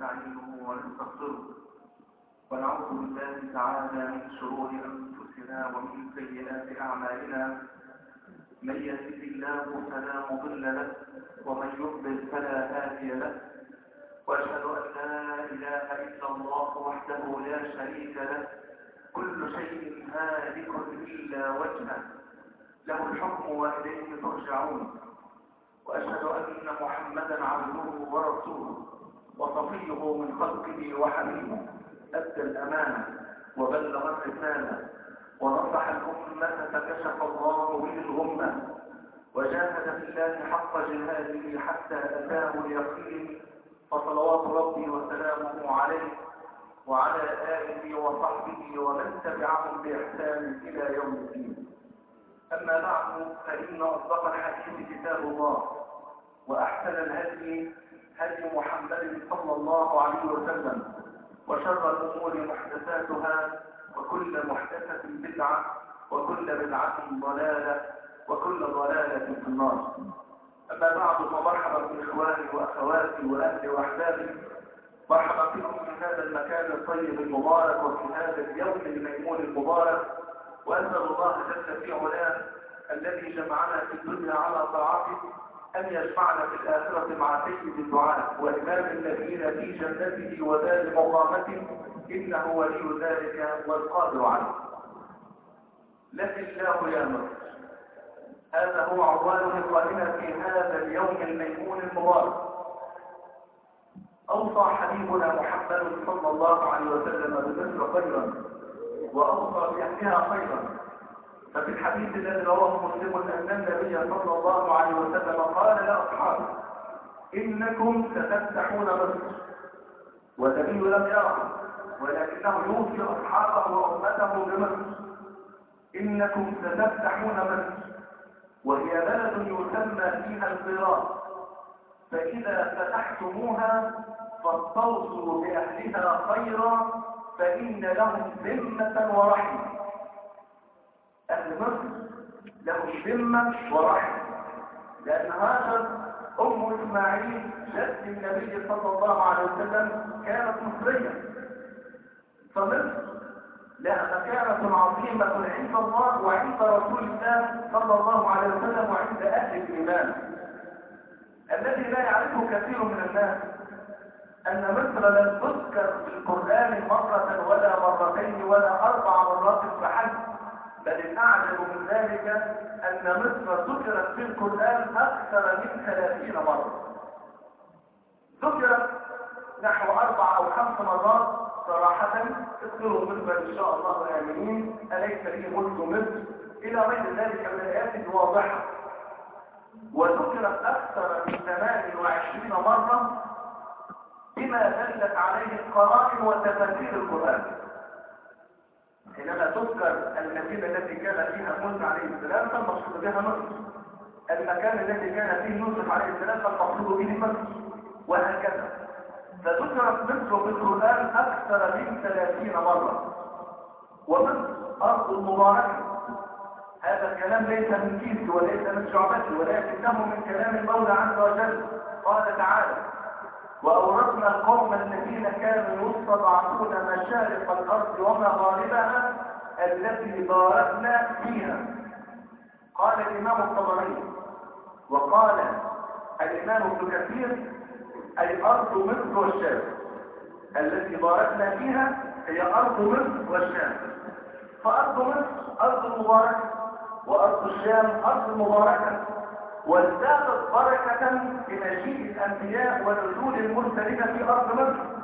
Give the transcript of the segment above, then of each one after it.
ونستغفره. ونعوذ بالله تعالى من شرور أنفسنا ومن سيئات أعمالنا. من يهده الله فلا مضل له ومن يضلل فلا هادي له. وأشهد أن لا إله إلا الله وحده لا شريك له. كل شيء هالك إلا وجهه. له الحكم وإليه ترجعون. وأشهد أن محمدا عبده ورسوله. وصفيه من خلقه وحبيبه أدى الأمانة وبلغ الرسالة ونصح الأمة فكشف الله به الغمة وجاهد في الله حق جهاده حتى أتاه اليقين فصلوات ربي وسلامه عليه وعلى آله وصحبه ومن تبعهم بإحسان إلى يوم الدين. أما بعد فإن أصدق الحديث كتاب الله وأحسن الهدي هدي محمد صلى الله عليه وسلم وشر الأمور محدثاتها وكل محدثة بدعة وكل بدعة ضلالة وكل ضلالة في النار. أما بعد فمرحبا بإخواني وأخواتي وأهلي وأحبابي. مرحبا بكم في هذا المكان الطيب المبارك وفي هذا اليوم الميمون المبارك. وأسأل الله جل في علاه الذي جمعنا في الدنيا على طاعته أن يجمعنا في الآخرة مع سيد الدعاء وإمام النبيين في جنته ودار مقامته إنه ولي ذلك والقادر عليه. لك الله يا مصر هذا هو عنوان لقائنا في هذا اليوم الميمون المبارك. أوصى حبيبنا محمد صلى الله عليه وسلم بمصر خيرا وأوصى بأهلها خيرا. ففي الحديث الذي رواه مسلم أن النبي صلى الله عليه وسلم قال لأصحابه إنكم ستفتحون مصر والنبي لم يرى ولكنه يوصي أصحابه وأمته بمصر إنكم ستفتحون مصر وهي بلد يسمى فيها القراء فإذا فتحتموها فاستوصوا بأهلها خيرا فإن لهم ذمة ورحمة. أهل مصر لهم ذمة ورحمة. لأن هاجر أم إسماعيل جد النبي صلى الله عليه وسلم كانت مصرية. فمصر لها مكانة عظيمة عند الله وعند رسول الله صلى الله عليه وسلم وعند أهل الإيمان. الذي لا يعرفه كثير من الناس أن مصر لم تذكر في القرآن مرة ولا مرتين ولا أربع مرات فحسب بل الأعجب من ذلك أن مصر ذكرت في القرآن أكثر من ثلاثين مرة. ذكرت نحو أربع أو خمس مرات صراحة اذكروا مصر إن شاء الله آمنين. أليس لي ملك مصر؟ إلى غير ذلك من الآيات الواضحة. وذكرت أكثر من 28 مرة بما دلت عليه القرائن وتفاسير القرآن. حينما تذكر المدينة التي كان فيها موسى عليه السلام فالمقصود بها مصر. المكان الذي كان فيه يوسف عليه السلام فالمقصود به مصر وهكذا. فذكرت مصر في القرآن أكثر من 30 مرة. ومصر أرض مباركة. هذا الكلام ليس من كيسي وليس من شعبتي ولكنه من كلام المولى عز وجل. قال تعالى وأورثنا القوم الذين كانوا يستضعفون مشارق الأرض ومغاربها التي باركنا فيها. قال الإمام الطبري وقال الإمام ابن كثير أي أرض مصر والشام. التي باركنا فيها هي أرض مصر والشام. فأرض مصر أرض مباركة وأرض الشام أرض مباركة. وازدادت بركة بمجيء الأنبياء ونزول المرسلين في أرض مصر.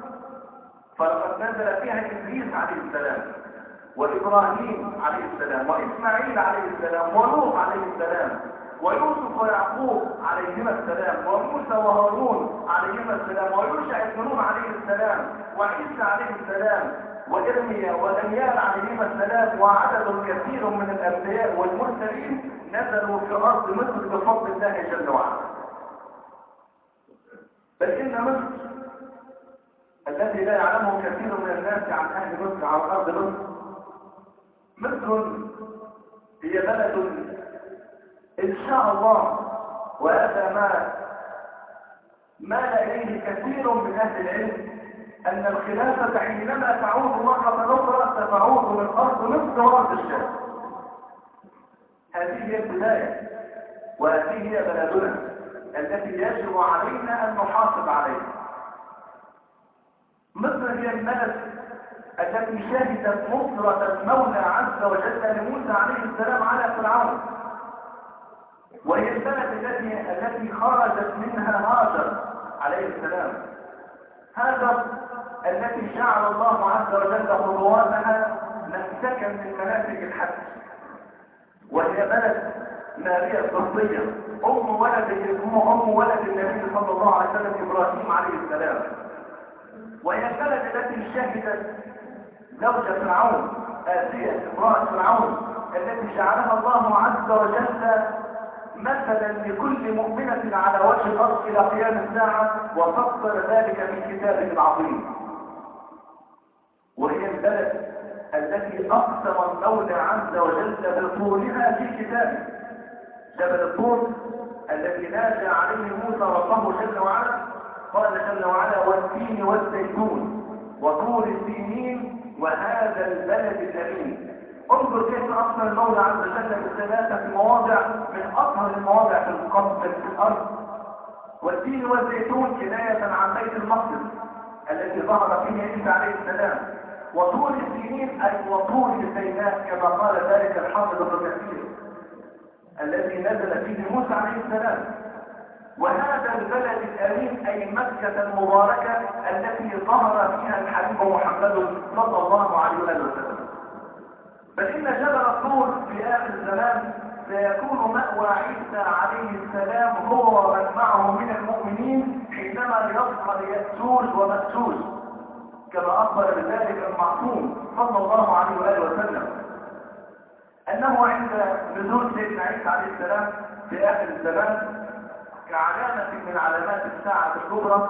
فلقد نزل فيها إدريس عليه السلام وإبراهيم عليه السلام وإسماعيل عليه السلام ولوط عليه السلام ويوسف ويعقوب عليهما السلام وموسى وهارون عليهما السلام ويوشع بن نون عليه السلام وعيسى عليه السلام وإرميا ودانيال عليهما السلام وعدد كثير من الأنبياء والمرسلين نزلوا في أرض مصر بفضل الله جل وعلا. بل إن مصر الذي لا يعلمه كثير من الناس عن أهل مصر عن أرض مصر مصر هي بلد إن شاء الله وهذا ما مال إليه كثير من أهل العلم. أن الخلافة حينما تعود مرة أخرى ستعود من أرض مصر وأرض الشام. هذه هي البداية وهذه هي بلدنا التي يجب علينا أن نحافظ عليها. مصر هي البلد التي شهدت نصرة المولى عز وجل لموسى عليه السلام على فرعون. وهي البلد التي التي خرجت منها هاجر عليه السلام. هاجر التي جعل الله عز وجل خطواتها مسكا من مناسك الحج. وهي بلد ماريا القبطية أم ولد أم ولد النبي صلى الله عليه وسلم إبراهيم عليه السلام. وهي البلد التي شهدت زوجة فرعون آسية امرأة فرعون التي جعلها الله عز وجل مثلا لكل مؤمنة على وجه الأرض إلى قيام الساعة وفصل ذلك في كتابه العظيم. وهي البلد التي أقسم المولى عز وجل بطولها في كتابه. جبل الطور الذي نادى عليه موسى ربه جل وعلا؟ قال جل وعلا والتين والزيتون وطور السينين وهذا البلد الأمين. انظر كيف أقسم المولى عز وجل بثلاثة مواضع من أطهر المواضع في القبض في الأرض. والتين والزيتون كناية عن بيت المقدس الذي ظهر فيه عيسى عليه السلام. وطول السنين أي وطول الزينات كما قال ذلك الحافظ ابن كثير الذي نزل فيه موسى عليه السلام. وهذا البلد الأمين أي مكة المباركة التي ظهر فيها الحبيب محمد صلى الله عليه وسلم. بل إن جبل الطور في آخر الزمان سيكون مأوى عيسى عليه السلام هو ومن معه من المؤمنين حينما يظهر يأسوج ومأسوج كما أخبر بذلك المعصوم صلى الله عليه وآله وسلم أنه عند نزول سيدنا عيسى عليه السلام في آخر الزمان كعلامة من علامات الساعة الكبرى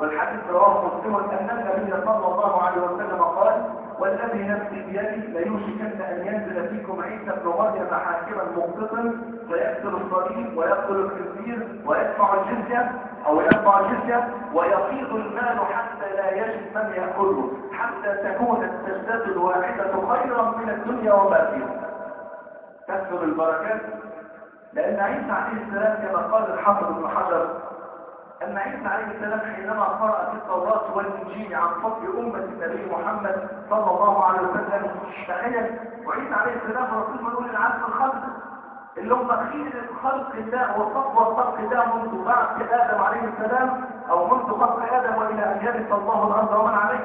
والحديث رواه مسلم أن النبي صلى الله عليه وسلم قال والذي نفسي بيده ليوشكن أن ينزل فيكم عيسى بن مريم حاكما مقسطا فيقتل الصليب ويقتل الخنزير ويدفع الجزية أو يدفع الجزية ويفيض المال حتى لا يجد من يأكله حتى تكون السجدة الواحدة خيرا من الدنيا وما فيها. تكثر البركات لأن عيسى عليه السلام كما قال الحافظ ابن حجر أن عيسى عليه السلام حينما قرأ في التوراة والإنجيل عن فضل أمة النبي محمد صلى الله عليه وسلم تخيل وعيسى عليه السلام رسول من أولي العزم الخلق اللي هم خير خلق الله وصفوة خلق الله منذ بعث آدم عليه السلام أو منذ خلق آدم وإلى أن يرث الله الأرض ومن عليه.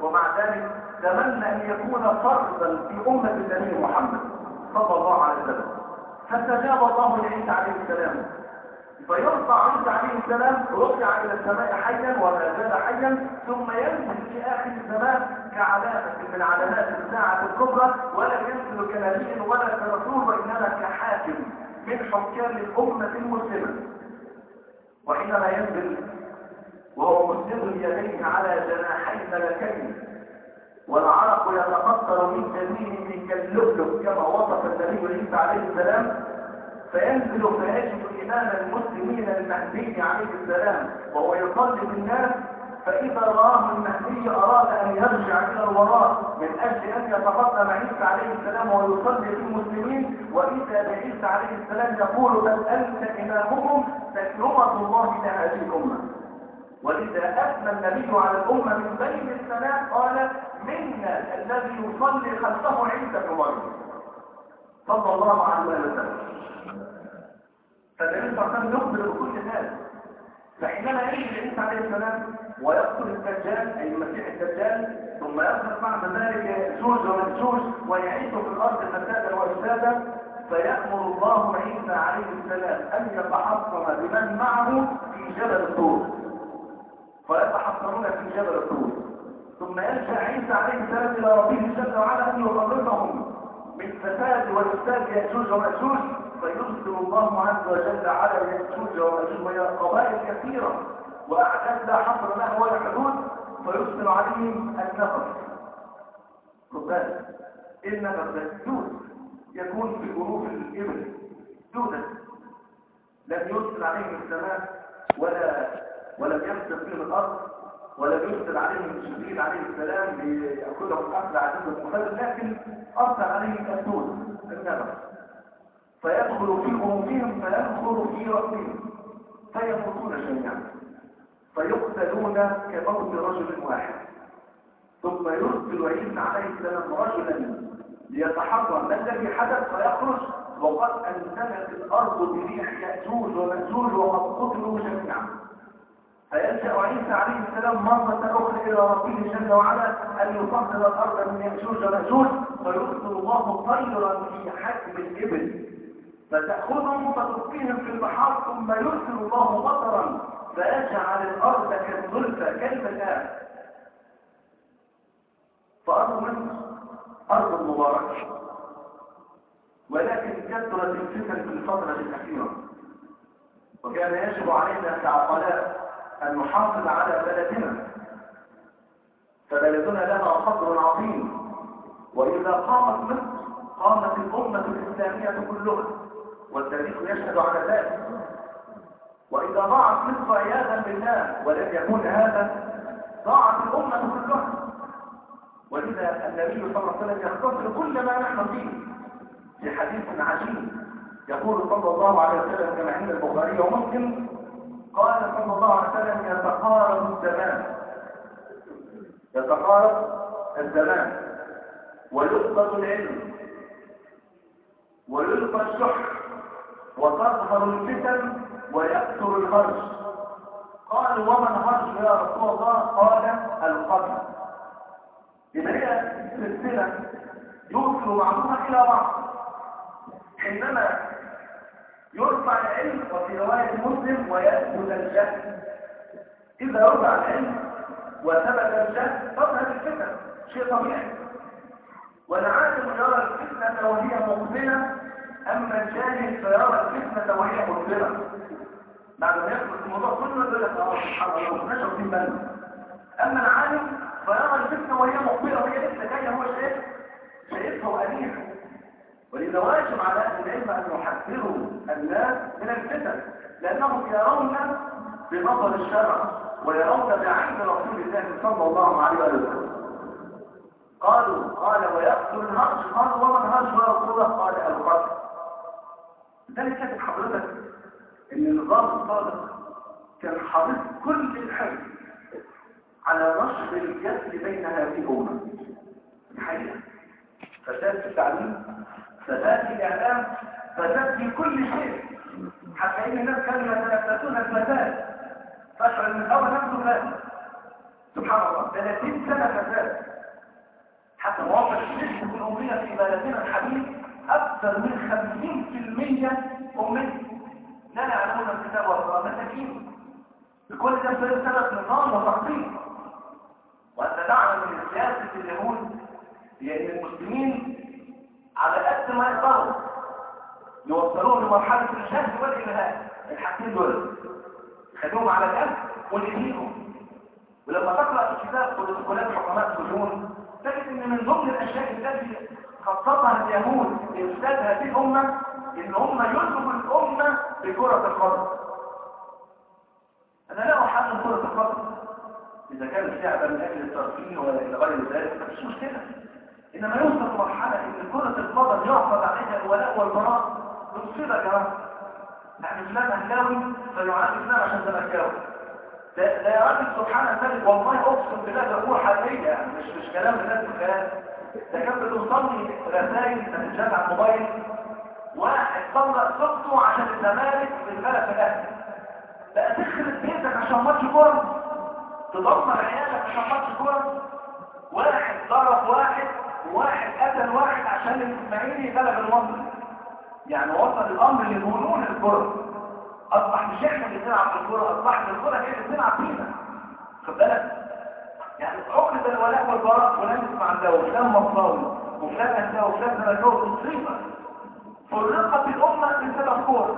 ومع ذلك تمنى أن يكون فردا في أمة النبي محمد صلى الله عليه وسلم. فاستجاب الله لعيسى عليه السلام. فيرفع عيسى عليه السلام رفع إلى السماء حيا وما زال حيا ثم ينزل في آخر الزمان كعلامة من علامات الساعة الكبرى ولا ينزل كنبي ولا كرسول وإنما كحاكم من حكام الامه المسلمه وحينما ينزل وهو مسلم يديه على جناحي ملكين والعرق يتقطر من جبينه كاللؤلؤ كما وصف النبي عيسى عليه السلام فينزل فيجد إمام المسلمين المهدي عليه السلام وهو يصلي بالناس فإذا رآه المهدي أراد أن يرجع إلى الوراء من أجل أن يتقدم عيسى عليه السلام ويصلي في المسلمين. وإذا بعيسى عليه السلام يقول بل أنت إمامهم تكرمة الله لهذه الأمة ولذا أثنى النبي على الأمة من بين السماء قال منا الذي يصلي خلفه عيسى بن صلى الله عليه وسلم. فالنبي صلى الله عليه وسلم يخبر بكل الناس فحينما يجي عيسى عليه السلام ويقتل الدجال أي المسيح الدجال ثم يخلق بعد ذلك يأجوج ومأجوج ويعيش في الأرض فسادا وافسادا فيأمر الله عيسى عليه السلام أن يتحصن بمن معه في جبل الطور. فيتحصنون في جبل الطور. ثم يرجع عيسى عليه السلام إلى ربه جل وعلا أن يخلصهم من فساد وافساد يأجوج ومأجوج فيرسل الله عز وجل على يأجوج ومأجوج قبائل كثيرة وأعداد حصر لها ولا حدود فيرسل عليهم النفر خد إيه النفر ده دود يكون في جروف الإبل دودا لم يرسل عليهم السماء ولا ولم يمسك فيهم الأرض ولم يرسل عليهم جبريل عليه السلام ليأخذهم أكل عدد المخلد لكن أرسل عليهم الدود النبع فيدخل في قلوبهم فيدخل في رأسهم. فيموتون جميعا. فيقتلون كموت رجل واحد. ثم يرسل عيسى عليه السلام رجلا ليتحرر ما الذي حدث فيخرج. وقد أنزلت الأرض بريح يأجوج ومأجوج وقد قتلوا جميعا. فيلجأ عيسى عليه السلام مرة أخرى إلى ربه جل وعلا أن يطهر الأرض من يأجوج ومأجوج. فيرسل الله طيرا في حجم الإبل. فتأخذهم فتلقيهم في البحار ثم يرسل الله مطرا فيجعل الأرض كالزلفى كيف كان؟ فأرض مصر أرض مباركة. ولكن كثرت الفتن في الفترة الأخيرة. وكان يجب علينا كعقلاء أن نحافظ على بلدنا. فبلدنا لنا قدر عظيم. وإذا قامت مصر قامت الأمة الإسلامية كلها. والتاريخ يشهد على ذلك. وإذا ضاعت مصر عياذا بالله ولم يكن هذا ضاعت الأمة كلها. ولذا النبي صلى الله عليه وسلم يختصر كل ما نحن فيه في حديث عجيب. يقول صلى الله عليه وسلم كما عند البخاري ومسلم قال صلى الله عليه وسلم يتقارب الزمان. يتقارب الزمان. ويقبض العلم. ويلقى الشح. وتظهر الفتن ويكثر الهرج. قالوا وما الهرج يا رسول الله؟ قال القتل. إذا هي سلسلة يوصل بعضها إلى بعض. حينما يرفع العلم وفي رواية مسلم ويثبت الجهل. إذا رفع العلم وثبت الجهل تظهر الفتن. شيء طبيعي والعالم يرى الفتنة وهي مقبلة أما الجاهل فيرى الفتنة وهي مقبلة بعد ما يدخل في الموضوع كله يقول لك آه سبحان الله ما واخدين بالنا أما العالم فيرى الفتنة وهي مقبلة وهي لسه جاية هو شايف شايفها وأنيها ولذا واجب على أهل العلم أن يحذروا الناس من الفتن لأنهم يرون بنظر الشرع ويرون بعين رسول الله صلى الله عليه وسلم. قالوا قال ويقتل الهرج قالوا وما الهرج يا رسول الله؟ قال القتل ذلك كانت حضرتك إن النظام الصادق كان حريص كل الحرص على نشر الجسد بين هذه الأمة. الحقيقة فساد في التعليم فساد في الإعلام فساد في كل شيء. حتى إن الناس كانوا يتنفسون الفساد. فاشعر ان الأول نفسه فاسد سبحان الله. 30 سنة فساد. حتى مواقع الشرك الأمية في بلدنا الحديث أكثر من 50% أمية لا يعلمون الكتاب والقرآن. مساكين بكل ده بسبب سبب نظام وتخطيط وأنت تعلم من سياسة اليهود هي أن المسلمين على قد ما يقدروا يوصلوهم لمرحلة الجهل والإلهاء الحاجتين دول خلوهم على الأهل ونهيهم ولما تقرأ في كتاب بروتوكولات حكماء السجون تجد إن من ضمن الأشياء التي خططها اليهود لافساد هذه الأمة إن هم يلزموا الأمة بكرة القدم أنا لا احمل كرة القدم إذا كانت لعبه من أجل الترفيه ولا إلى غير ذلك مفيش مشكلة. إنما يوصل مرحلة إن كرة القدم يعقد عليها الولاء والبراء. يا جماعة نحن فلان اهلاوي فيعاني فلان عشان زملكاوي ده يا راجل سبحان الله والله أقسم بالله ده يعني مش كلام الناس الكلام. ده كان بتوصلني رسائل من على الموبايل واحد طلق زوجته عشان الزمالك في الأهلي. بقى تخرب بيتك عشان ماتش كورة. تدمر عيالك عشان ماتش كورة. واحد ضرب واحد وواحد قتل واحد عشان الاسماعيلي غلب المصري يعني وصل الأمر لجنون الكره أصبح مش إحنا اللي بنلعب في الكوره اصبحت الكورة هي اللي بتلعب فينا. خد بالك؟ يعني عقد الولاء والبراء فلان اسمع ده وفلان مصراوي وفلان اهلاوي وفلان زملكاوي مصيبه فرقت الأمة بسبب كورة.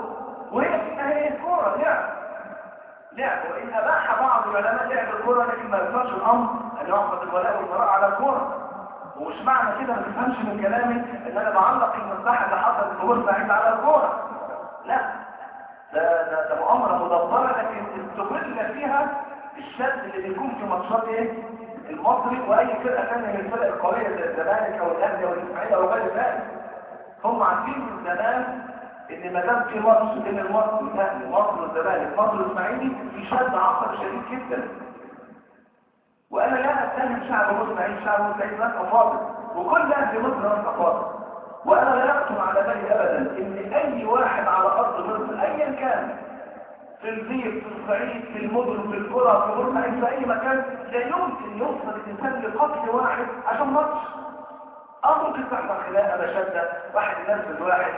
وهي في النهايه الكوره لعب. لعب. وإن أباح بعض العلماء لعب الكورة لكن ما يفهمش الأمر أن يعقد الولاء والبراء على الكورة. ومش معنى كده ما تفهمش من كلامي إن أنا بعلق المساحه اللي حصلت في بورسعيد على الكورة. لا. ده ده ده مؤامرة مدبرة لكن استغل فيها الشد اللي بيكون في ماتشات إيه؟ المصري وأي فرقة ثانية من الفرق القوية زي الزمالك أو الأهلي أو الإسماعيلي أو غير ذلك هم عارفين من زمان إن ما دام في ماتش بين المصري الاهلي مصر والزمالك مصر والإسماعيلي في شد عصبي شديد جدا. وأنا لا اتهم شعب مصر عين شعب مصر عين ناس افاضل وكل أهل مصر ناس افاضل وأنا لا يخطر على بالي ابدا إن أي واحد على أرض مصر ايا كان في الريف في الصعيد في المدن في القرى في بورسعيد في أي مكان لا يمكن يوصل الإنسان لقتل واحد عشان ماتش. آه ممكن تحصل مشده واحد ينزل واحد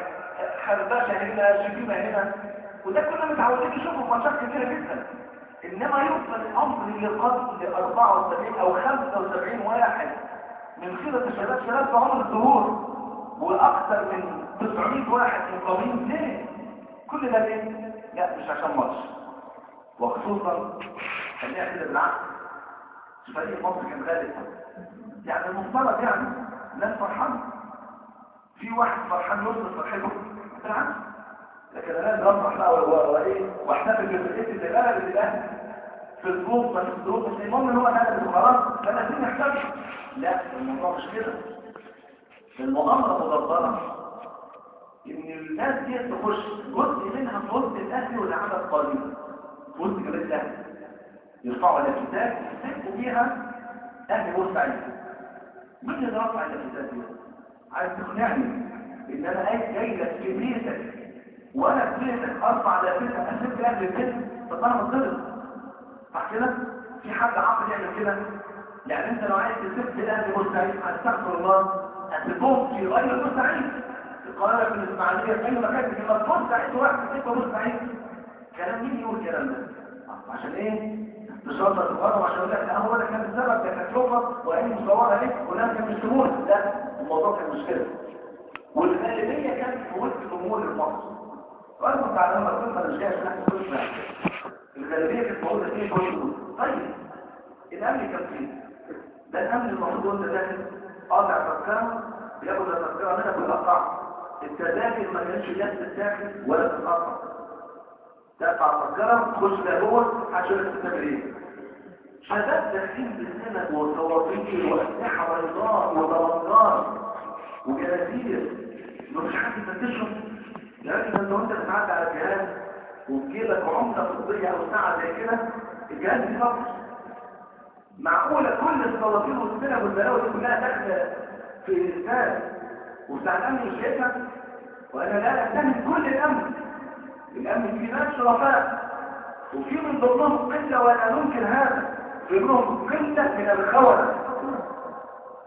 خربشة هنا شتيمه هنا. وده كنا متعودين نشوفه في ماتشات كتيرة جدا. إنما يوصل الأمر لقتل 74 أو 75 واحد من خيرة الشباب شباب في عمر الظهور. وأكثر من 900 واحد مقاومين ليه كل ده ليه؟ لا مش عشان ماتش وخصوصا خلينا كده بالعكس فريق مصر كان غالب يعني المفترض يعني. الناس فرحان. في واحد فرحان يوصل فرحته بالعكس لكن أنا لازم افرح بقى وايه واحتفل بفرقتي اللي غلبت الاهلي في الظروف ما في الظروف مش المهم إن هو غلب وخلاص لما عايزين نحتفل. لا الموضوع مش كده. المؤامرة مدبرة. إن الناس دي تخش جزء منها في وسط الاهلي والعدد قليل في وسط جبال الاهلي يرفعوا الافتتاح يستحقوا بيها أهل بورسعيد مين اللي رفع الافتتاح دي؟ عايز تقنعني إن أنا جاي جاي لك في بيتك وأنا في بيتك أرفع الافتتاح اسيب أهل البيت طب أنا بتضرب صح كده؟ في حد عاقل يعمل كده؟ يعني أنت لو عايز تسيب أهل بورسعيد هتستغفر الله هتسيبهم في غير بورسعيد القاهرة في الإسماعيلية أي مكان في مصر سعيد واحد في ستة سعيد. كلام مين يقول الكلام ده؟ عشان إيه؟ تشرط الغرب عشان يقول لك لا هو ده كان السبب ده كانت لغة وأي مصورة ليه وناس كان بيشتمونا. لا الموضوع كان مشكلة والغالبية كانت في وسط الأمور المصر. وأنا كنت على لما كنت مش جاي عشان أحكي شوية الغالبية كانت موجودة فيه كل طيب الأمن كان فيه ده الأمن المفروض وأنت داخل قاطع تذكرة بياخد التذكرة منك ويقطعها التذاكر ما كانش جات الداخل ولا تتقطع تقطع التذكرة تخش بقى جوه هتشوف الكتاب إيه؟ شباب داخلين بالسند وصواريخ وأسلحة بيضاء وطلنجار وجنازير مفيش حد يفتشهم لكن أنت وانت بتعدي على الجهاز وفي جيبك عملة فضيه أو ساعة زي كده الجهاز بيفكر معقولة. كل الصواريخ والسنة والبلاوي دي كلها داخلة في الانسان وبتاع الامن مش شايفها وأنا لا اتهم كل الامن الامن فيه ناس شرفاء وفي من ضمنهم قلة ولا ننكر هذا في منهم قلة من الخونه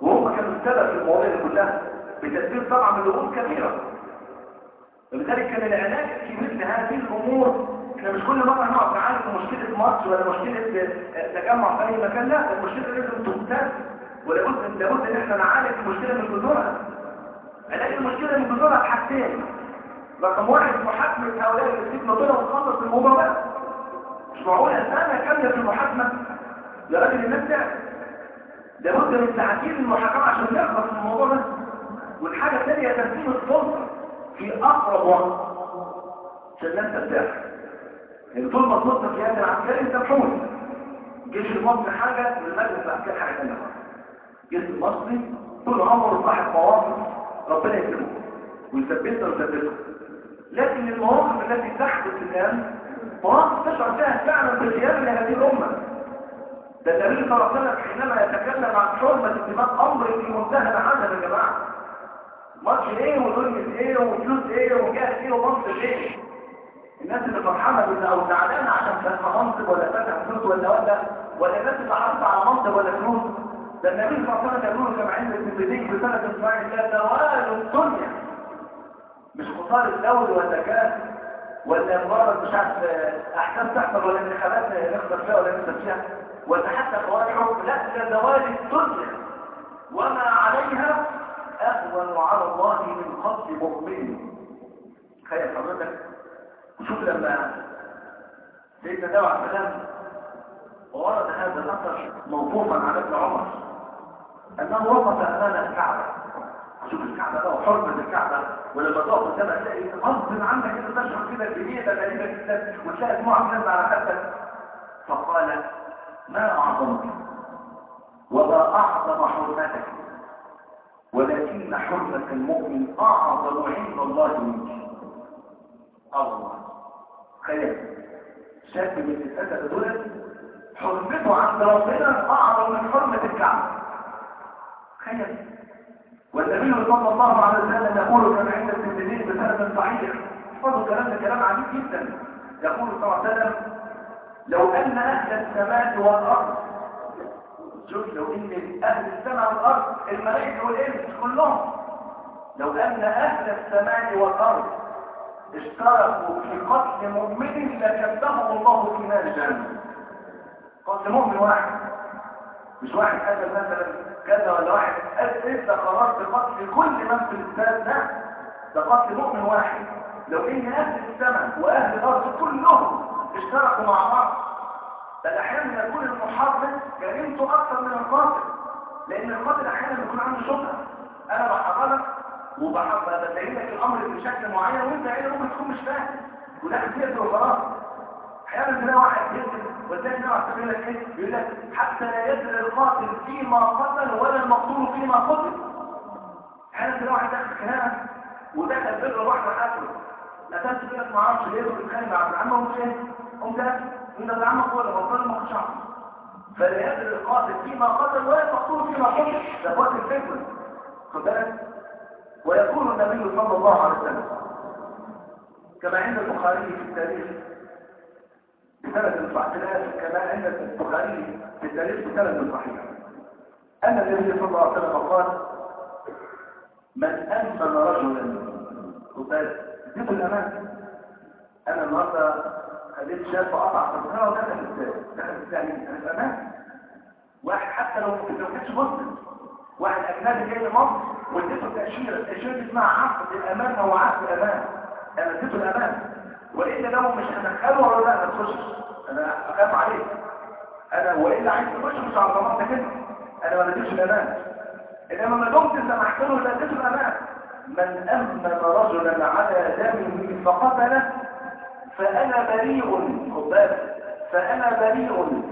وهم كانوا السبب في المواضيع دي كلها بتدبير طبعا من الأمور كثيرة. ولذلك كان العلاج في مثل هذه الأمور إحنا مش كل مرة نقعد نعالج مشكلة ماتش ولا مشكلة تجمع في أي مكان لا المشكلة لازم تمتاز ولابد لابد إن إحنا نعالج المشكلة من جذورها. علاج المشكلة من جذورها حاجتين رقم واحد محاكمة هؤلاء اللي نطولة ونخلص الموضوع ده مش معقول سنة كاملة في المحاكمة يا راجل الناس تعرف لابد من تعديل المحاكمة عشان نخلص الموضوع ده. والحاجة الثانية تسليم السلطة في أقرب وقت. عشان الناس ترتاح. يعني طول ما السلطة في هذا العسكري أنت محول. الجيش المصري حاجة والمجلس العسكري حاجة ثانية الجيش المصري طول عمره صاحب مواقف. ربنا يكرمه ويثبتنا ويثبتنا لكن المواقف التي تحدث الآن مواقف تشعر فيها فعلا بخيانه لهذه الأمة. ده النبي صلى الله عليه وسلم حينما يتكلم عن حرمة الدماء أمر في منتهى العجب يا جماعة. ماتش إيه ودنيا إيه وفلوس إيه وجاه إيه ومنصب إيه؟ الناس اللي فرحانة أو زعلانة عشان فتح منصب ولا فتح فلوس ولا ولا ولا الناس اللي على منصب ولا فلوس. ده النبي صلى الله عليه وسلم يقول كما عند ابن بديك بسنة اسماعيل لا زوال الدنيا. مش الدول ولا كاس ولا مجرد مش عارف أحكام تحصل ولا انتخابات نخسر فيها ولا نكسب فيها ولا حتى قواعد حكم لا ده زوال الدنيا. وما عليها أهون على الله من قتل مؤمن. تخيل حضرتك شوف لما سيدنا عليه السلام ورد هذا الأثر موقوفا على ابن عمر. أنه وقف أمام الكعبة. شوف الكعبة بقى وحرمة الكعبة. ولما تقف قدامها تلاقي غصب عنك أنت تشعر كده بنية غريبة جدا وتلاقي دموع بتنزل على خدك فقال ما أعظمك؟ وما أعظم حرمتك؟ ولكن حرمة المؤمن أعظم عند الله منك. الله. خير. شاب من الأسد دول حرمته عند ربنا أعظم من حرمة الكعبة. والنبي صلى الله عليه وسلم يقول كما عند الترمذي بسند صحيح احفظوا الكلام ده كلام عجيب جدا. يقول صلى الله عليه وسلم لو أن أهل السماء والارض شوف لو إن أهل السماء والأرض الملائكه والإنس كلهم لو أن أهل السماء والأرض اشتركوا في قتل مؤمن لكتبه الله في نار جهنم. قتل مؤمن واحد. مش واحد قتل مثلا كذا ولا واحد. انت قررت قتل كل من في الاستاد ده. ده قتل مؤمن واحد. لو إن أهل السماء وأهل الأرض كلهم اشتركوا مع بعض بل أحيانا يكون المحرم جريمته أكثر من القاتل. لأن القاتل أحيانا بيكون عنده شبهة. أنا بحرمك وببين لك الأمر بشكل معين وأنت عينك ممكن تكون مش فاهم. وده كتير وخلاص أحيانا تلاقي واحد يقتل وتلاقي نوع يقول لك إيه؟ يقول لك حتى لا يدري القاتل فيما قتل ولا المقتول فيما قتل. أحيانا تلاقي واحد داخل كهانه ودخل بر واحدة قتله لا تنسى كده ما أعرفش ليه بتتخانق مع ابن عمه ومش إيه؟ قمت انت ابن عمك هو اللي غلطان ما كنتش فلا يدري القاتل فيما قتل ولا المقتول فيما قتل. ده قاتل فكر خد بالك؟ ويقول النبي صلى الله عليه وسلم كما عند البخاري في التاريخ بسند صحيح كما البخاري في التاريخ بسند صحيح. أن النبي صلى الله عليه وسلم قال من أمن رجلا قتال اديته الأمان. أنا النهارده خليت شاب قطع فرسانة ودخل الإسلام دخل الإسلام أنا في أمان واحد حتى لو ما كانش مسلم. واحد أجنبي جاي لمصر واديته تأشيرة. التأشيرة اسمها عقد الأمان أو عقد الأمان. أنا اديته الأمان. وإلا لو مش هدخله ولا لا ما تخشش أنا أخاف عليك. أنا وإلا عايز تخش مش على ضمانتك كده. أنا ما اديتش الأمان. إنما ما دمت سمحت له لا اديته الأمان. من أمن رجلا على دمه فقتله فأنا بريء خد بالك فأنا بريء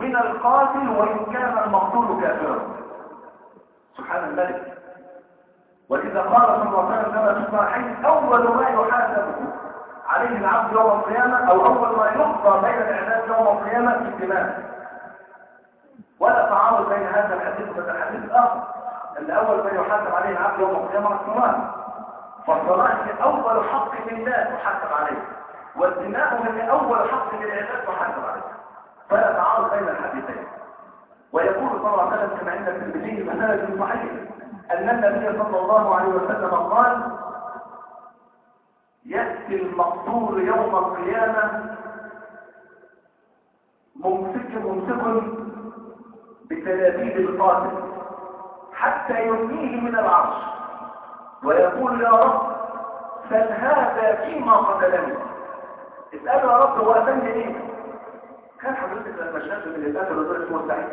من القاتل وإن كان المقتول كافرا. سبحان الملك. ولذا قال صلى الله عليه وسلم كما أول ما يحاسب عليه العبد يوم القيامة أو أول ما يقضى بين العباد يوم القيامة في الدماء. ولا تعارض بين هذا الحديث وبين الحديث الآخر. ان اول ما يحاسب عليه العبد يوم القيامة الصلاه فالصلاه هي أول حق لله محاسب عليه. والدماء هي أول حق للعباد محاسب عليه. فلا تعارض بين الحديثين. ويقول صلى الله عليه وسلم كما عند الترمذي بسند صحيح أن النبي صلى الله عليه وسلم قال يأتي المقتول يوم القيامة ممسك ممسك بتلابيب القاتل حتى يرميه من العرش ويقول يا رب سل هذا فيما قتلني. اسأله يا رب هو قتلني إيه كان حضرتك لما شاف من اللي قتلوا دول اسمه سعيد.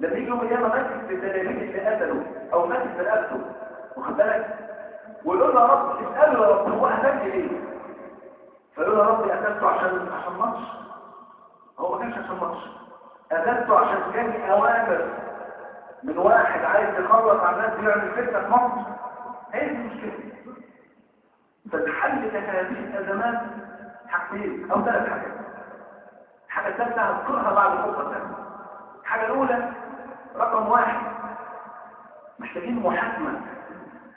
لما يجي يوم القيامة ماسك بتلاميذ اللي قتلوا أو ماسك برقبته واخد بالك؟ ويقول له رب اساله يا رب هو قتلني ليه؟ فيقول له يا رب قتلته عشان عشان ماتش هو ما كانش عشان ماتش قتلته عشان جاني أوامر من واحد عايز يخلص على الناس بيعمل فتنة في مصر. هي دي المشكلة؟ فالحل لهذه الازمات حاجتين أو ثلاث حاجات. الحاجة الثالثه هذكرها بعد الخطوه الثانية الحاجة الأولى رقم واحد محتاجين محاكمة.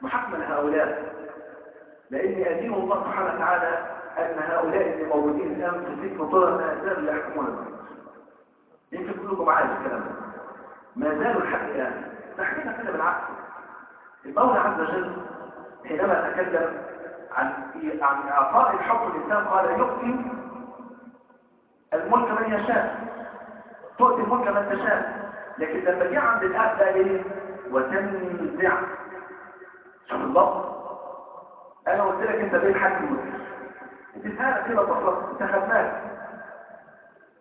محاكمه لهؤلاء لأن أدين الله سبحانه وتعالى أن هؤلاء اللي موجودين الآن في سجن طرق ما زالوا يحكمون. الناس يمكن كلكم معايا الكلام ده. ما زالوا لحد الآن. تحكينا كده بالعكس. المولى عز وجل حينما تكلم عن عن إعطاء الحكم للانسان قال يؤتي الملك من يشاء. تؤتي الملك من تشاء. لكن لما جه عند الاب بقى إيه وتنزع. أنا قلت لك أنت بين حاكم الملك انتهاء كده بسيط انتخبناك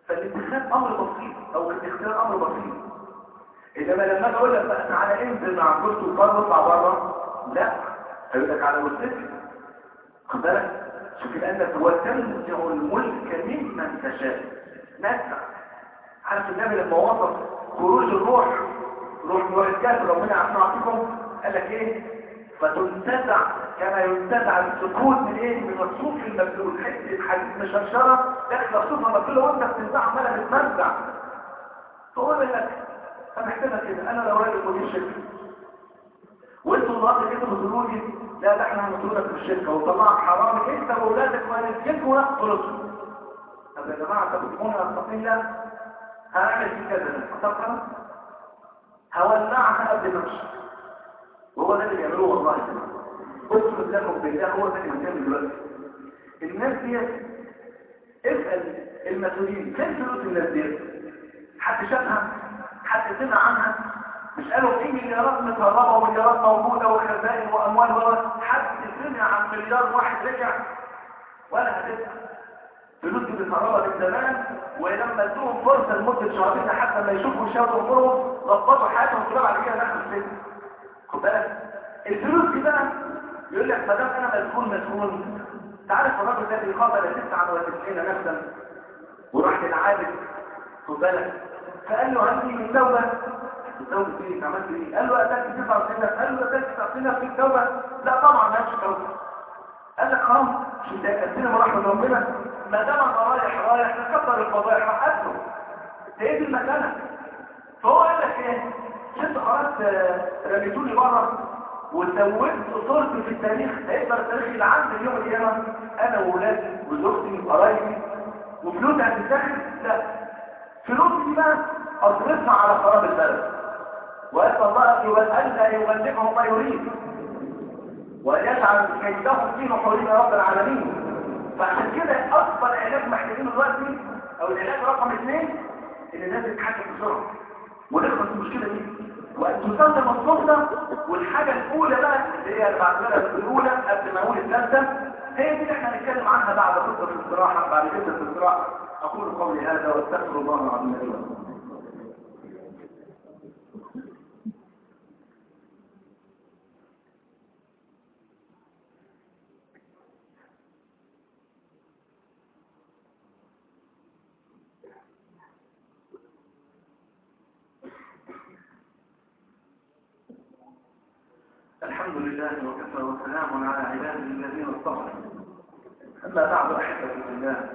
فالانتخاب أمر بسيط أو الاختيار أمر بسيط. إنما لما أقول لك بقى تعالى انزل مع كرسي وقرر واطلع بره. لا. هيقول لك على وسطك خد بالك؟ شوف الآن هو تنزع الملك ممن تشاء. نزع. عارف النبي لما وصف خروج الروح روح روح الكافر ربنا عشان اعطيكم قال لك إيه؟ فتنتزع كما ينتزع السكوت من إيه؟ من الصوف المبلول حتة حديد مشرشرة. داخله صوفها مبلوله وانت بتنزع عمالة بتمزع فقول لك أنا محتاجة كده. أنا لو راجل مدير شركة. وانتوا النهارده كده بتقولوا لا ده إحنا هنطولك في الشركة. وطلعك حرام. أنت وأولادك وناخد فلوسهم طب يا جماعة طب تكونوا استقيم لا هعمل في كذا. طب خلاص هولعها قبل ما امشي وهو ده اللي بيعملوه والله. اقسم لكم بالله هو ده اللي بيعمل دلوقتي. الناس دي اسال المسؤولين. فين فلوس الناس دي حد شافها؟ حد سمع عنها؟ مش قالوا في مليارات متهربه ومليارات موجودة وخزائن وأموال ولا حد سمع عن مليار واحد رجع ولا هتسمع. فلوس دي متهربه من زمان ولما ادوهم فرصة لمدة شهرين لحد ما يشوفوا شافوا امورهم ظبطوا حياتهم كلها بعد كده دخلوا السجن الفلوس دي بقى يقول لك ما دام أنا مسؤول مسؤول تعرف الراجل الذي قابل 99 نفسا؟ وراح للعابد خد بالك فقال له هل من توبة. التوبة دي انت عملت إيه قال له أتاك 99 قال له أتاك 99 في التوبة. لا طبعا ما فيش توبة. قال لك خلاص مش انت كاتبين رحمه ربنا؟ ما دام أنا رايح تكبر الفضائح راح قتله هي دي المكانة؟ فهو قال لك إيه؟ شفت خلاص رميتوني بره. وسويت صورتي في التاريخ. هيقدر التاريخ اللي عندي اليوم القيامة أنا وولادي وزوجتي وقرايبي وفلوسي هتتاخد؟ لا. فلوسي دي بقى أصرفها على خراب البلد. واسال الله ان لا يبلغهم ما يريد. وان يجعل كيدهم في نحورهم يا رب العالمين. فعشان كده أكبر علاج محتاجينه دلوقتي أو العلاج رقم اثنين إن الناس تتحكم بسرعة. ونخلص المشكلة دي. وان تسلم السلطه والحاجة الأولى بقى اللي هي بعد الأولى قبل ما أقول الثالثه هي دي اللي إحنا هنتكلم عنها بعد خطه الاستراحه بعد كده الاستراحه أقول قولي هذا واستغفر الله العظيم لي ولكم الحمد لله وكفى وسلام على عباده الذين اصطفى. أما بعد في الله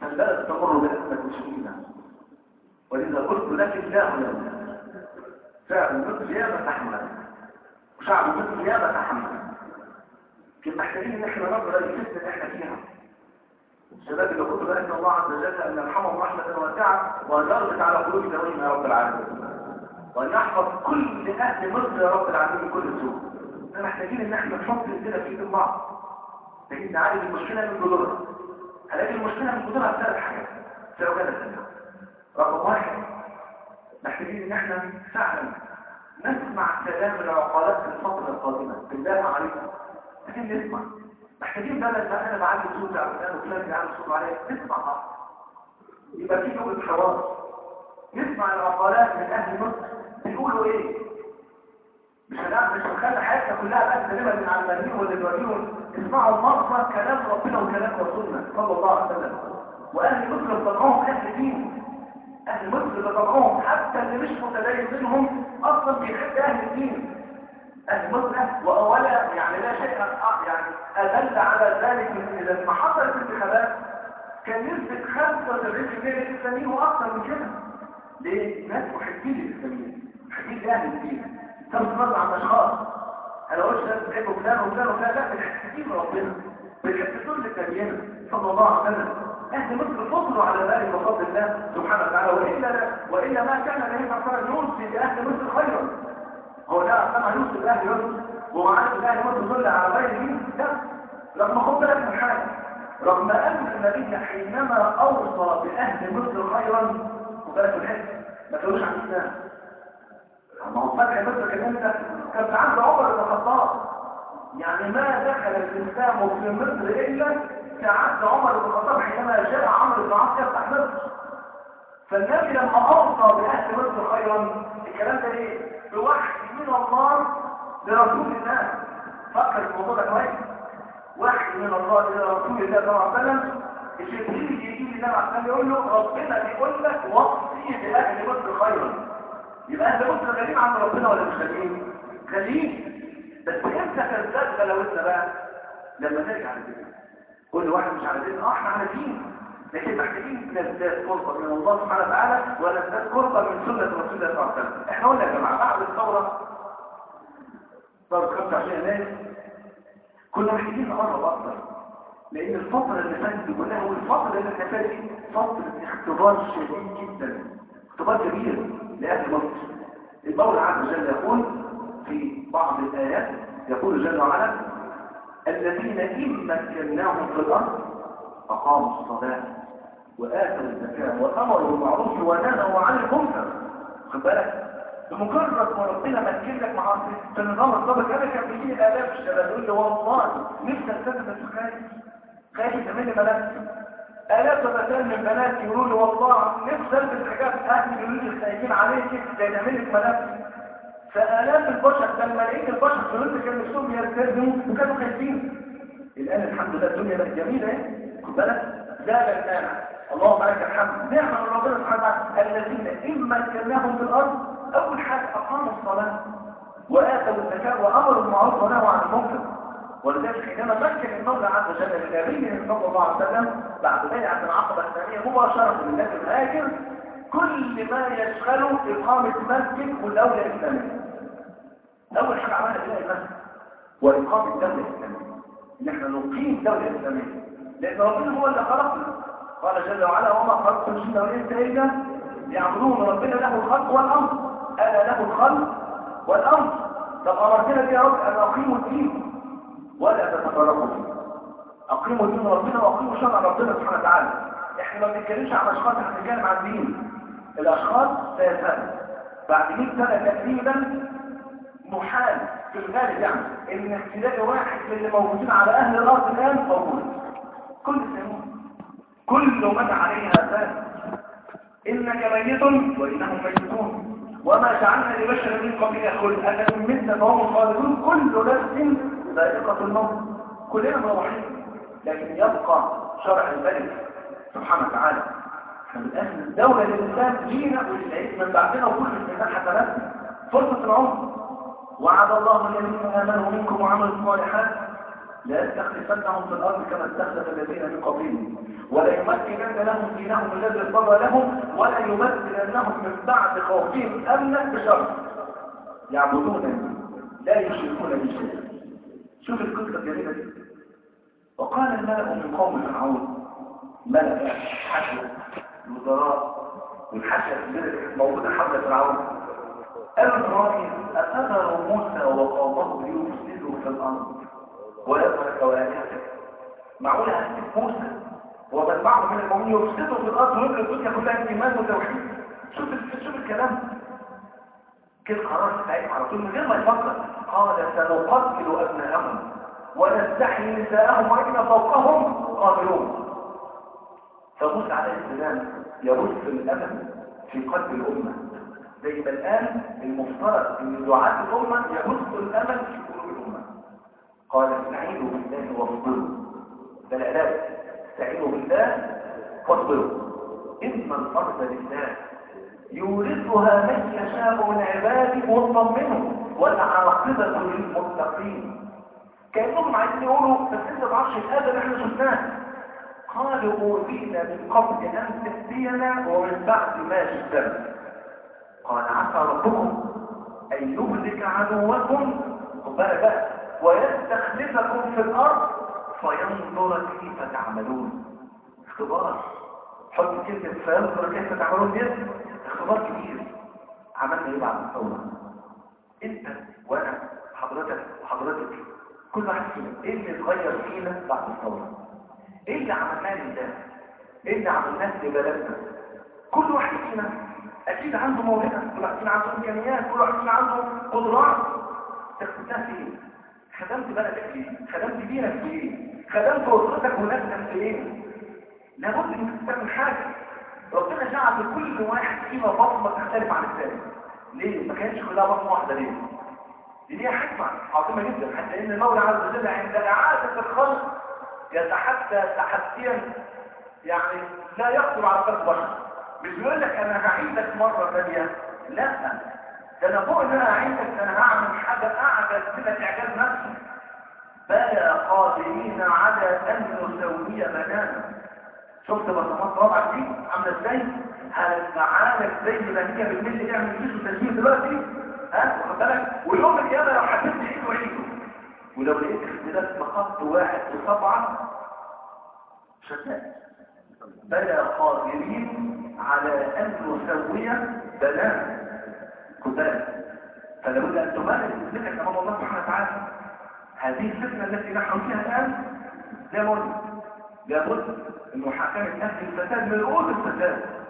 فالبلد تمر بأزمة شديدة ولذا قلت لك الله يوم فعل مصر ياما تحمل. وشعب مصر ياما تحمل. كنا محتاجين إن إحنا نظر الفتنه اللي إحنا فيها. الشباب اللي كنت بأن الله عز وجل أن يرحمهم رحمة واسعة يربط على قلوب ذويهم يا رب العالمين. وان يحفظ كل أهل مصر يا رب العالمين كل سوء إحنا محتاجين إن إحنا نحط ايدينا في إيد بعض محتاجين نعالج المشكلة من جذورها هلاقي المشكلة من جذورها ثلاث حاجات. في اوجاد السنة. رقم واحد محتاجين إن إحنا فعلا نسمع كلام العقلاء في الفترة القادمة. بالله عليكم. محتاجين نسمع. محتاجين بقى لما أنا بعلم صوتي على فلان وفلان بيعلم صوته عليا نسمع بعض يبقى في لغه حوار. نسمع العقلاء من أهل مصر. بيقولوا إيه؟ مش هنعمل مش هنخلي حياتنا كلها بس كلمه من ولا دلوقتيهم اسمعوا المصر كلام ربنا وكلام رسولنا صلى الله عليه وسلم. وأهل مصر بطبعهم أهل دين أهل مصر بطبعهم حتى اللي مش متدين منهم أصلا بيحب أهل الدين. أهل مصر واولا يعني لا شيء يعني أدل على ذلك من لما حصلت الانتخابات. كان نسبة 75% للإسلاميين وأكثر من كده. ليه؟ ناس محبين للاسلاميين محبين لاهل الدين تنظر عن اشخاص أنا قلت ناس بتحب فلان وفلان وفلان لا بنحب ربنا. بنحب كل التدينه صلى الله عليه وسلم. أهل مصر فضلوا على ذلك بفضل الله سبحانه وتعالى. وإلا وإلا ما كان عليه وسلم يوصي لأهل مصر خيرا. هو ده أصلا يوصي لأهل مصر. ومعاه أهل مصر ظل على غيره لا. رغم خد بالك من حاجة. رغم أن النبي حينما أوصى بأهل مصر خيرا خد بالك من حاجة. ما تقولوش عن الإسلام. ما هو فتح مصر كان أنت كان عند عمر بن الخطاب. يعني ما دخل الإسلام في مصر إلا كعهد عمر بن الخطاب حينما جاء عمرو بن العاص يفتح مصر. فالنبي لما اوصى بأهل مصر خيرا. الكلام ده إيه؟ بوحي من الله لرسول الله. فكر في الموضوع ده كويس. وحي من الله إلى رسول الله صلى الله عليه وسلم. الشيطان يجي للنبي عشان يقول له ربنا بيقول لك وصي باهل مصر خيرا. يبقى أهل مصر غاليين عند ربنا ولا مش غاليين؟ غاليين بس إمتى كذاب غلاوتنا بقى؟ لما نرجع للدين كل واحد مش على دين آه إحنا على دين. لكن محتاجين نزداد قربا من الله سبحانه وتعالى ونزداد قربا من سنة رسول الله صلى الله عليه وسلم. إحنا قلنا يا جماعة بعد الثورة ثورة 25 يناير كنا محتاجين نقرب أكتر. لأن الفترة اللي فاتت دي كلها والفترة اللي إحنا فاتت فترة اختبار شديد جدا. اختبار كبير لأهل مصر المولى عز وجل يقول في بعض الآيات يقول جل وعلا الذين إن مكناهم في الأرض أقاموا الصلاة وآتوا الزكاة وأمروا بالمعروف ونهوا عن المنكر خد بالك بمجرد ما ربنا مكن لك معاصي في النظام السابق أنا كان بيجي الالاف الشباب يقول لي والله نفسي استاذن بس خايف خايف تعمل لي الاف مثلا من بناتي يقولوا لي والله نفسي البس حاجات أهلي يقولوا لي خايفين عليكي زي نعمل لك فآلاف البشر بل ملايين البشر مصر كانوا نفسهم يرتدوا وكانوا خايفين. الآن الحمد لله الدنيا بقت جميلة خد بالك؟ زال الآن اللهم لك الحمد. نعمة من ربنا سبحانه وتعالى الذين إن مكناهم في الأرض أول حاجة أقاموا الصلاة وآتوا الزكاة وأمروا بالمعروف ونهوا عن المنكر. ولذلك حينما مكن المولى عز وجل لنبيه صلى الله عليه وسلم بعد بيعة العقبة الثانية مباشرة للنبي الهاجر كل ما يشغله إقامة مسجد والدولة الإسلامية أول حاجة عملها بناء المسجد وإقامة الدولة الإسلامية إن إحنا نقيم دولة إسلامية. لأن ربنا هو اللي خلقنا. قال جل وعلا وما خلقت الجن والإنس إلا يعبدون ربنا له الخلق والأمر. ألا له الخلق والأمر. طب أمرتنا يا رب أن أقيموا الدين. ولا تتفرقوا فيه. أقيموا دين ربنا وأقيموا شرع ربنا سبحانه وتعالى. إحنا ما بنتكلمش عن أشخاص إحنا بنتكلم عن دين الأشخاص سيزال بعد 100 سنة تقريبا محال في الغالب يعني إن تلاقي واحد من اللي موجودين على أهل الأرض الآن موجود. كل سنون كل من عليها فان. إنك ميت وإنهم ميتون. وما جعلنا لبشر من قبل خلد. انكم متنا فهم خالدون. كل نفس ذائقه الموت كلنا مروحين لكن يبقى شرع الملك سبحانه وتعالى. فالان الدولة للاسلام لينا وللعيد من بعدنا وكل الإنسان حسناتنا فرصة العمر. وعد الله الذين آمنوا منكم وعملوا الصالحات. لا يستخلفنهم في الأرض كما استخلف الذين من قبلهم. ولا يمكنن لهم دينهم الذي ارتضى لهم. ولا يمكننهم من بعد خوفهم أمنا بشرط يعبدون لا يشركون به شيئا شوف القصة الجميلة دي وقال الملأ من قوم فرعون ملأ حشد الوزراء والحشد موجودة حول فرعون. قالوا إبراهيم أتذر موسى وقومه ليفسدوا في الأرض؟ ويترك آلهتك معقولة هتسيب موسى ومن معه من المؤمنين يفسدوا في الأرض ويبقى الدنيا كلها إيمان وتوحيد؟ شوف شوف الكلام. كده قرار ساعتها على طول من غير ما يفكر. قال سنقتل أبناءهم ونستحيي نساءهم وإن فوقهم قادرون فموسى عليه السلام يبث الأمل في قلب الأمة. زي ما الآن المفترض إن دعاة الأمة يبث الأمل في قلوب الأمة. قال استعينوا بالله واصبروا. ده العلاج استعينوا بالله واصبروا. إن الأرض لله يورثها من يشاء من عباده واطمنوا والعاقبة للمتقين. كأنهم عايزين يقولوا بس انت تعرفش الآدم اللي إحنا شفناه. قالوا أوذينا من قبل أن تأتينا ومن بعد ما جئتنا قال عسى ربكم أن يهلك عدوكم بالك بقى ويستخلفكم في الأرض فينظر كيف تعملون. اختبار. حط كلمة فينظر كيف تعملون دي؟ اختبار كبير. عملنا إيه بعد الثورة أنت وأنا حضرتك وحضرتك كل واحد فينا إيه اللي اتغير فينا بعد الثورة؟ إيه اللي عملناه لله إيه اللي عملناه لبلدنا كل واحد فينا أكيد عنده موهبة كل واحد فينا عنده إمكانيات كل واحد فينا عنده قدرات. تخدمتها في إيه؟ خدمت بلدك إيه خدمت دينك إيه خدمت أسرتك ونفسك إيه لابد إنك تعمل حاجة. ربنا جعل لكل واحد فينا بصمه تختلف عن الثاني ليه؟ ما كانتش كلها بصمه واحدة ليه؟ دي ليها حكمة عظيمة جدا حتى إن المولى عز وجل عند اعاده الخلق يتحدى تحديا يعني لا يخطر على قلب بشر مش بيقول لك أنا هعيدك مرة ثانية لا. ده أنا فوق إن أنا هعيدك أنا هعمل حاجة أعجز كده اعجاز نفسي بلى قادرين على ان نسوي بنانا شفت بصمات رابعة دي؟ عاملة إزاي؟ هنفعالك زي ما هي بالملي اعمل فيش وتسجيل دلوقتي؟ ها واخد بالك؟ ويوم القيامة لو حددت ايد وعيده ولو لقيت اختلاف بخط واحد وسبعة شتات. بلى قادرين على أن نسوي خد بالك فلابد أن تمارس ذكرك امام الله سبحانه وتعالى. هذه الفتنه التي نحن فيها الآن لابد لابد أن محاكمه أهل الفساد من رؤوس الفساد.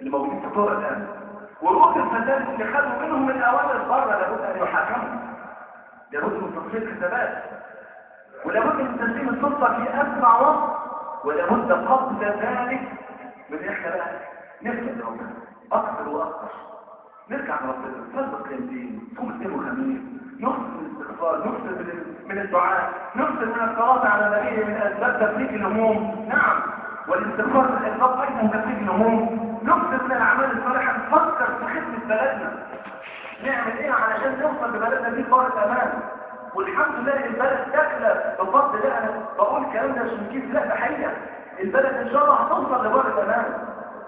اللي موجودين في الدور الآن. ورؤوس الفساد اللي خدوا منهم من اوامر بره لابد أن يحاكموا لابد من تصفيه الحسابات ولابد من تسليم السلطه في أسرع وقت. ولابد قبل ذلك من إحنا بقى نسال ربنا أكثر وأكثر. نرجع لربنا نصدق الدين صوم اثنين وخميس من الاستغفار. نكثر من الدعاء. نكثر من الصلاه على نبيه من أسباب تفريج الهموم نعم. والاستغفار من اسباب أيضا تفريج الهموم نكثر من الأعمال الصالحة نفكر في خدمة بلدنا. نعمل إيه علشان نوصل لبلدنا دي دار الأمان؟ والحمد لله البلد داخلة بفضل ده. أنا بقول الكلام ده مش نجيب لا تحيه البلد إن شاء الله هتوصل لبر الأمان.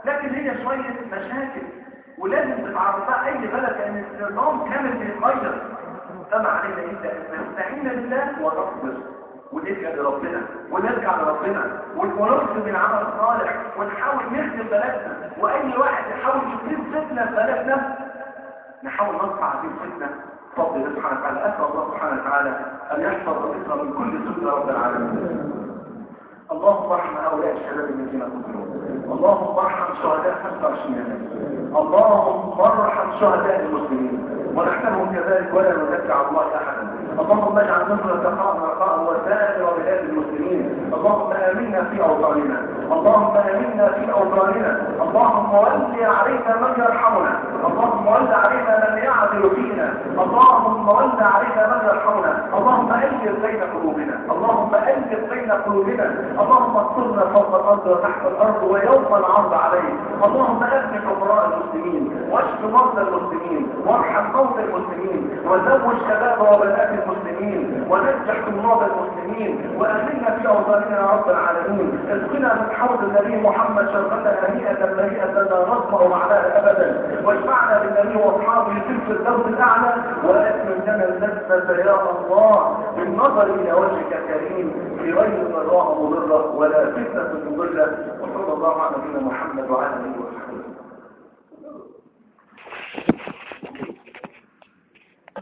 لكن هي شوية مشاكل ولازم تتعرض لها أي بلد لأن النظام كامل بيتغير. فما علينا إلا إن نستعين بالله ونصبر ونلجا لربنا ونرجع لربنا ونرسم العمل الصالح ونحاول نخدم بلدنا وأي واحد يحاول يثير فتنة في بلدنا نحاول نرفع هذه الفتنة. فضل الله سبحانه وتعالى أسأل الله سبحانه وتعالى أن يحفظ مصر من كل يا رب العالمين. اللهم ارحم هؤلاء الشباب الذين قتلوا اللهم ارحم شهداء 25 اللهم ارحم شهداء المسلمين. ونحسبهم كذلك ولا نذكر الله احدا اللهم اجعل مصر تقام رخاء وسائر بلاد المسلمين. اللهم آمنا في أوطاننا. اللهم آمنا في أوطاننا. اللهم ول علينا من يرحمنا. اللهم ول علينا من يعدل فينا. اللهم ول علينا من يرحمنا. اللهم الف بين قلوبنا. اللهم الف بين قلوبنا. اللهم اصرنا فوق الأرض وتحت الأرض ويوم العرض عليه اللهم اغني فقراء المسلمين. واشف مرضى المسلمين. وارحم موتى المسلمين. وزوج شباب وبنات المسلمين. ونجح طلاب المسلمين. وامنا في أوطاننا يا رب العالمين. اسقنا من حوض النبي محمد شربة هنيئة مريئة لا نظمأ معناها ابدا. واجمعنا بالنبي وأصحابه في الفردوس الأعلى واتمم لنا اللذة يا الله بالنظر إلى وجهك الكريم في غير ضراء مضرة ولا فتنة مضلة. وصلى الله على نبينا محمد وعلى آله وصحبه.